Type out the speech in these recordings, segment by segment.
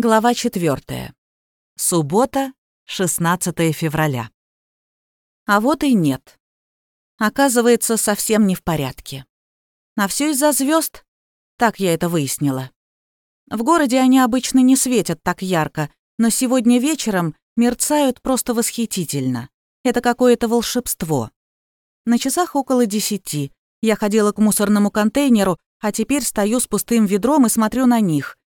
Глава 4. Суббота, 16 февраля. А вот и нет. Оказывается, совсем не в порядке. А все из-за звезд. Так я это выяснила. В городе они обычно не светят так ярко, но сегодня вечером мерцают просто восхитительно. Это какое-то волшебство. На часах около десяти. Я ходила к мусорному контейнеру, а теперь стою с пустым ведром и смотрю на них.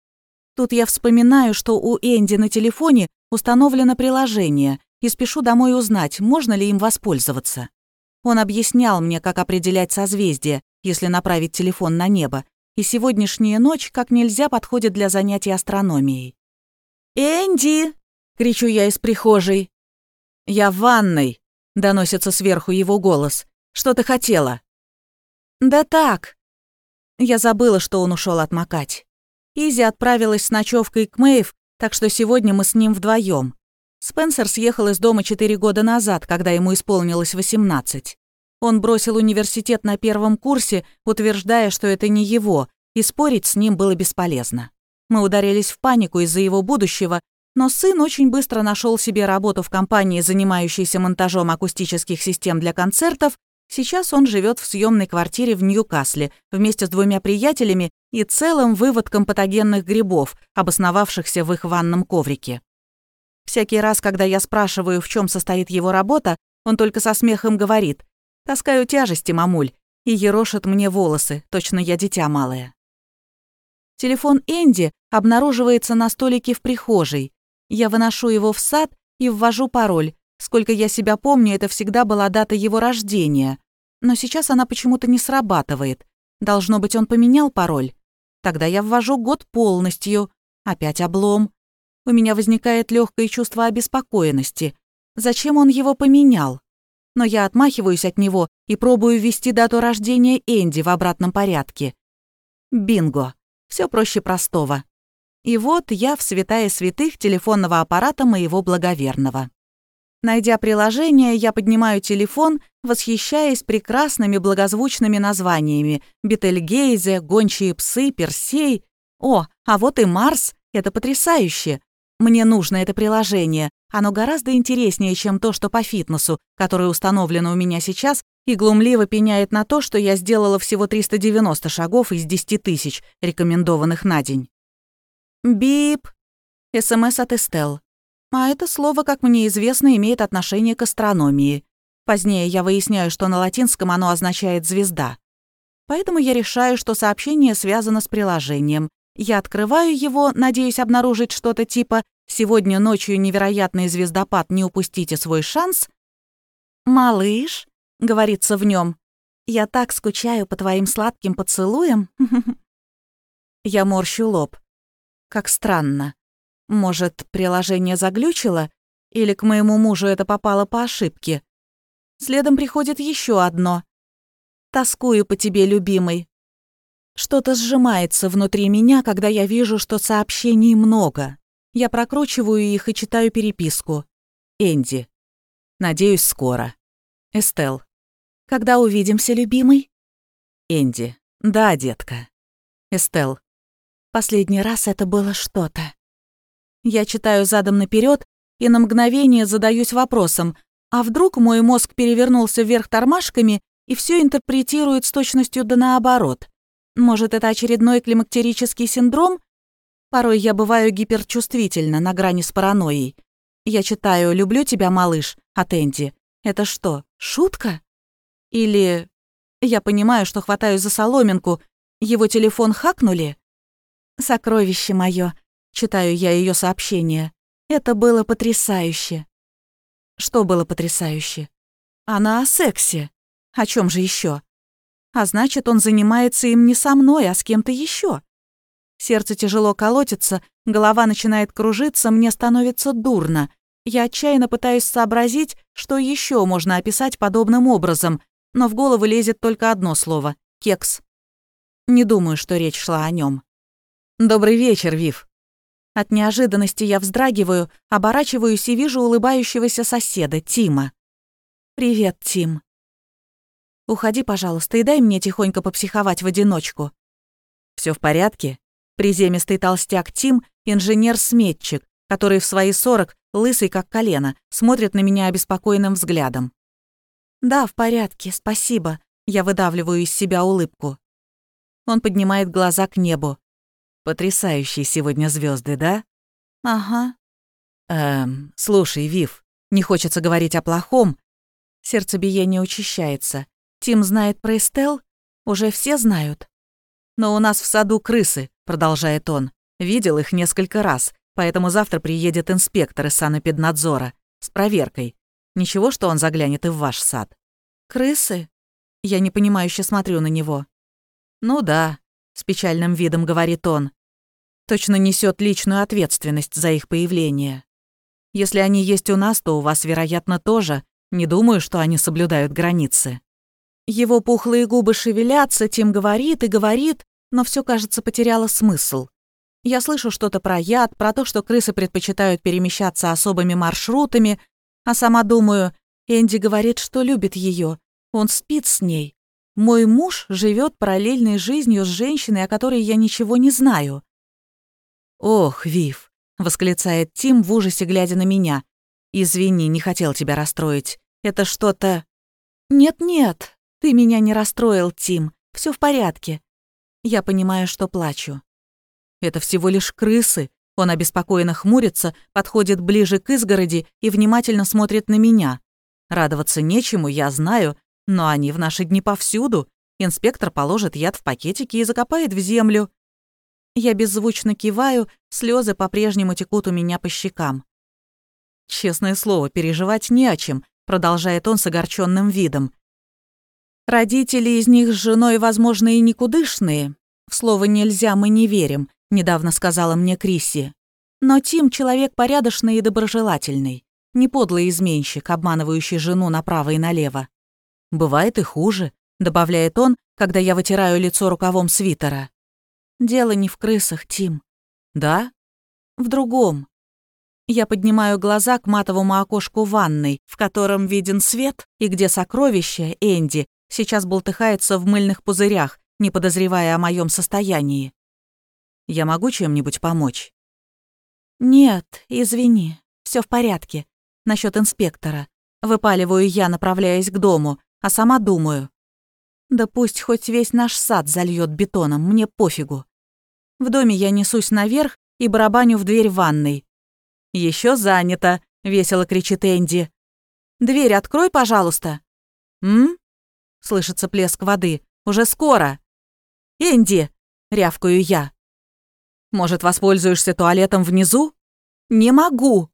Тут я вспоминаю, что у Энди на телефоне установлено приложение, и спешу домой узнать, можно ли им воспользоваться. Он объяснял мне, как определять созвездие, если направить телефон на небо, и сегодняшняя ночь как нельзя подходит для занятий астрономией. «Энди!» — кричу я из прихожей. «Я в ванной!» — доносится сверху его голос. «Что ты хотела?» «Да так!» Я забыла, что он ушел отмокать. Изи отправилась с ночевкой к Мэйв, так что сегодня мы с ним вдвоем. Спенсер съехал из дома четыре года назад, когда ему исполнилось 18. Он бросил университет на первом курсе, утверждая, что это не его, и спорить с ним было бесполезно. Мы ударились в панику из-за его будущего, но сын очень быстро нашел себе работу в компании, занимающейся монтажом акустических систем для концертов, Сейчас он живет в съемной квартире в Ньюкасле вместе с двумя приятелями и целым выводком патогенных грибов, обосновавшихся в их ванном коврике. Всякий раз, когда я спрашиваю, в чем состоит его работа, он только со смехом говорит «Таскаю тяжести, мамуль», и ерошит мне волосы, точно я дитя малое. Телефон Энди обнаруживается на столике в прихожей. Я выношу его в сад и ввожу пароль, Сколько я себя помню, это всегда была дата его рождения. Но сейчас она почему-то не срабатывает. Должно быть, он поменял пароль. Тогда я ввожу год полностью. Опять облом. У меня возникает легкое чувство обеспокоенности. Зачем он его поменял? Но я отмахиваюсь от него и пробую ввести дату рождения Энди в обратном порядке. Бинго. Все проще простого. И вот я в святая святых телефонного аппарата моего благоверного. Найдя приложение, я поднимаю телефон, восхищаясь прекрасными благозвучными названиями «Бетельгейзе», «Гончие псы», «Персей». О, а вот и Марс. Это потрясающе. Мне нужно это приложение. Оно гораздо интереснее, чем то, что по фитнесу, которое установлено у меня сейчас, и глумливо пеняет на то, что я сделала всего 390 шагов из 10 тысяч, рекомендованных на день. Бип. СМС от Эстел. А это слово, как мне известно, имеет отношение к астрономии. Позднее я выясняю, что на латинском оно означает «звезда». Поэтому я решаю, что сообщение связано с приложением. Я открываю его, надеюсь обнаружить что-то типа «Сегодня ночью невероятный звездопад, не упустите свой шанс». «Малыш», — говорится в нем, — «я так скучаю по твоим сладким поцелуям». Я морщу лоб. Как странно. Может, приложение заглючило? Или к моему мужу это попало по ошибке? Следом приходит еще одно. «Тоскую по тебе, любимый». Что-то сжимается внутри меня, когда я вижу, что сообщений много. Я прокручиваю их и читаю переписку. Энди. Надеюсь, скоро. Эстел. Когда увидимся, любимый? Энди. Да, детка. Эстел. Последний раз это было что-то. Я читаю задом наперед и на мгновение задаюсь вопросом, а вдруг мой мозг перевернулся вверх тормашками и все интерпретирует с точностью да наоборот? Может, это очередной климактерический синдром? Порой я бываю гиперчувствительна, на грани с паранойей. Я читаю «Люблю тебя, малыш» от Энди. Это что, шутка? Или... Я понимаю, что хватаюсь за соломинку. Его телефон хакнули? Сокровище мое, Читаю я ее сообщение. Это было потрясающе. Что было потрясающе? Она о сексе. О чем же еще? А значит, он занимается им не со мной, а с кем-то еще. Сердце тяжело колотится, голова начинает кружиться, мне становится дурно. Я отчаянно пытаюсь сообразить, что еще можно описать подобным образом, но в голову лезет только одно слово — кекс. Не думаю, что речь шла о нем. «Добрый вечер, Вив», от неожиданности я вздрагиваю, оборачиваюсь и вижу улыбающегося соседа, Тима. «Привет, Тим». «Уходи, пожалуйста, и дай мне тихонько попсиховать в одиночку». Все в порядке?» — Приземистый толстяк Тим — инженер-сметчик, который в свои сорок, лысый как колено, смотрит на меня обеспокоенным взглядом. «Да, в порядке, спасибо», — я выдавливаю из себя улыбку. Он поднимает глаза к небу. «Потрясающие сегодня звезды, да?» «Ага». «Эм, слушай, Вив, не хочется говорить о плохом». Сердцебиение учащается. Тим знает про Эстел? Уже все знают. «Но у нас в саду крысы», — продолжает он. «Видел их несколько раз. Поэтому завтра приедет инспектор из санэпиднадзора с проверкой. Ничего, что он заглянет и в ваш сад. Крысы? Я непонимающе смотрю на него. Ну да, с печальным видом говорит он. Точно несет личную ответственность за их появление. Если они есть у нас, то у вас, вероятно, тоже. Не думаю, что они соблюдают границы. Его пухлые губы шевелятся, Тим говорит и говорит, но все, кажется, потеряло смысл. Я слышу что-то про яд, про то, что крысы предпочитают перемещаться особыми маршрутами, а сама думаю, Энди говорит, что любит ее. Он спит с ней. Мой муж живет параллельной жизнью с женщиной, о которой я ничего не знаю. «Ох, Вив!» — восклицает Тим в ужасе, глядя на меня. «Извини, не хотел тебя расстроить. Это что-то...» «Нет-нет, ты меня не расстроил, Тим. Все в порядке». Я понимаю, что плачу. Это всего лишь крысы. Он обеспокоенно хмурится, подходит ближе к изгороди и внимательно смотрит на меня. Радоваться нечему, я знаю, но они в наши дни повсюду. Инспектор положит яд в пакетики и закопает в землю. Я беззвучно киваю, слезы по-прежнему текут у меня по щекам. «Честное слово, переживать не о чем», — продолжает он с огорченным видом. «Родители из них с женой, возможно, и никудышные. В слово «нельзя» мы не верим, недавно сказала мне Крисси. Но Тим человек порядочный и доброжелательный, не подлый изменщик, обманывающий жену направо и налево. Бывает и хуже, добавляет он, когда я вытираю лицо рукавом свитера. Дело не в крысах, Тим. Да? В другом. Я поднимаю глаза к матовому окошку ванной, в котором виден свет, и где сокровище, Энди, сейчас болтыхается в мыльных пузырях, не подозревая о моем состоянии. Я могу чем-нибудь помочь?» «Нет, извини, все в порядке. Насчет инспектора. Выпаливаю я, направляясь к дому, а сама думаю. Да пусть хоть весь наш сад зальет бетоном, мне пофигу. В доме я несусь наверх и барабаню в дверь ванной. Еще занято», — весело кричит Энди. «Дверь открой, пожалуйста». «М?» — слышится плеск воды. «Уже скоро». «Энди!» — рявкаю я. Может, воспользуешься туалетом внизу? Не могу.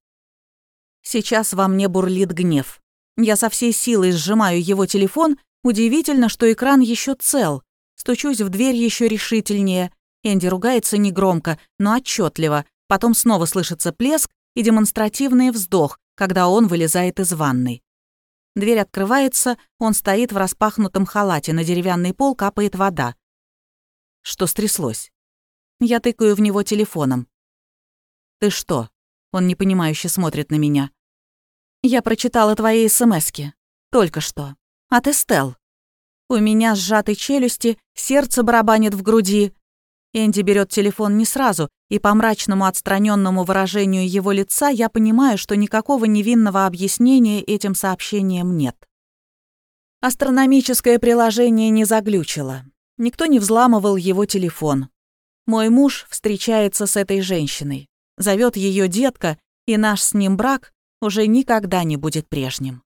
Сейчас во мне бурлит гнев. Я со всей силой сжимаю его телефон. Удивительно, что экран еще цел. Стучусь в дверь еще решительнее. Энди ругается негромко, но отчетливо. Потом снова слышится плеск и демонстративный вздох, когда он вылезает из ванной. Дверь открывается, он стоит в распахнутом халате, на деревянный пол капает вода. Что стряслось? Я тыкаю в него телефоном. «Ты что?» Он непонимающе смотрит на меня. «Я прочитала твои смски. Только что. От Эстел. У меня сжаты челюсти, сердце барабанит в груди. Энди берет телефон не сразу, и по мрачному отстраненному выражению его лица я понимаю, что никакого невинного объяснения этим сообщением нет. Астрономическое приложение не заглючило. Никто не взламывал его телефон. Мой муж встречается с этой женщиной, зовет ее детка, и наш с ним брак уже никогда не будет прежним.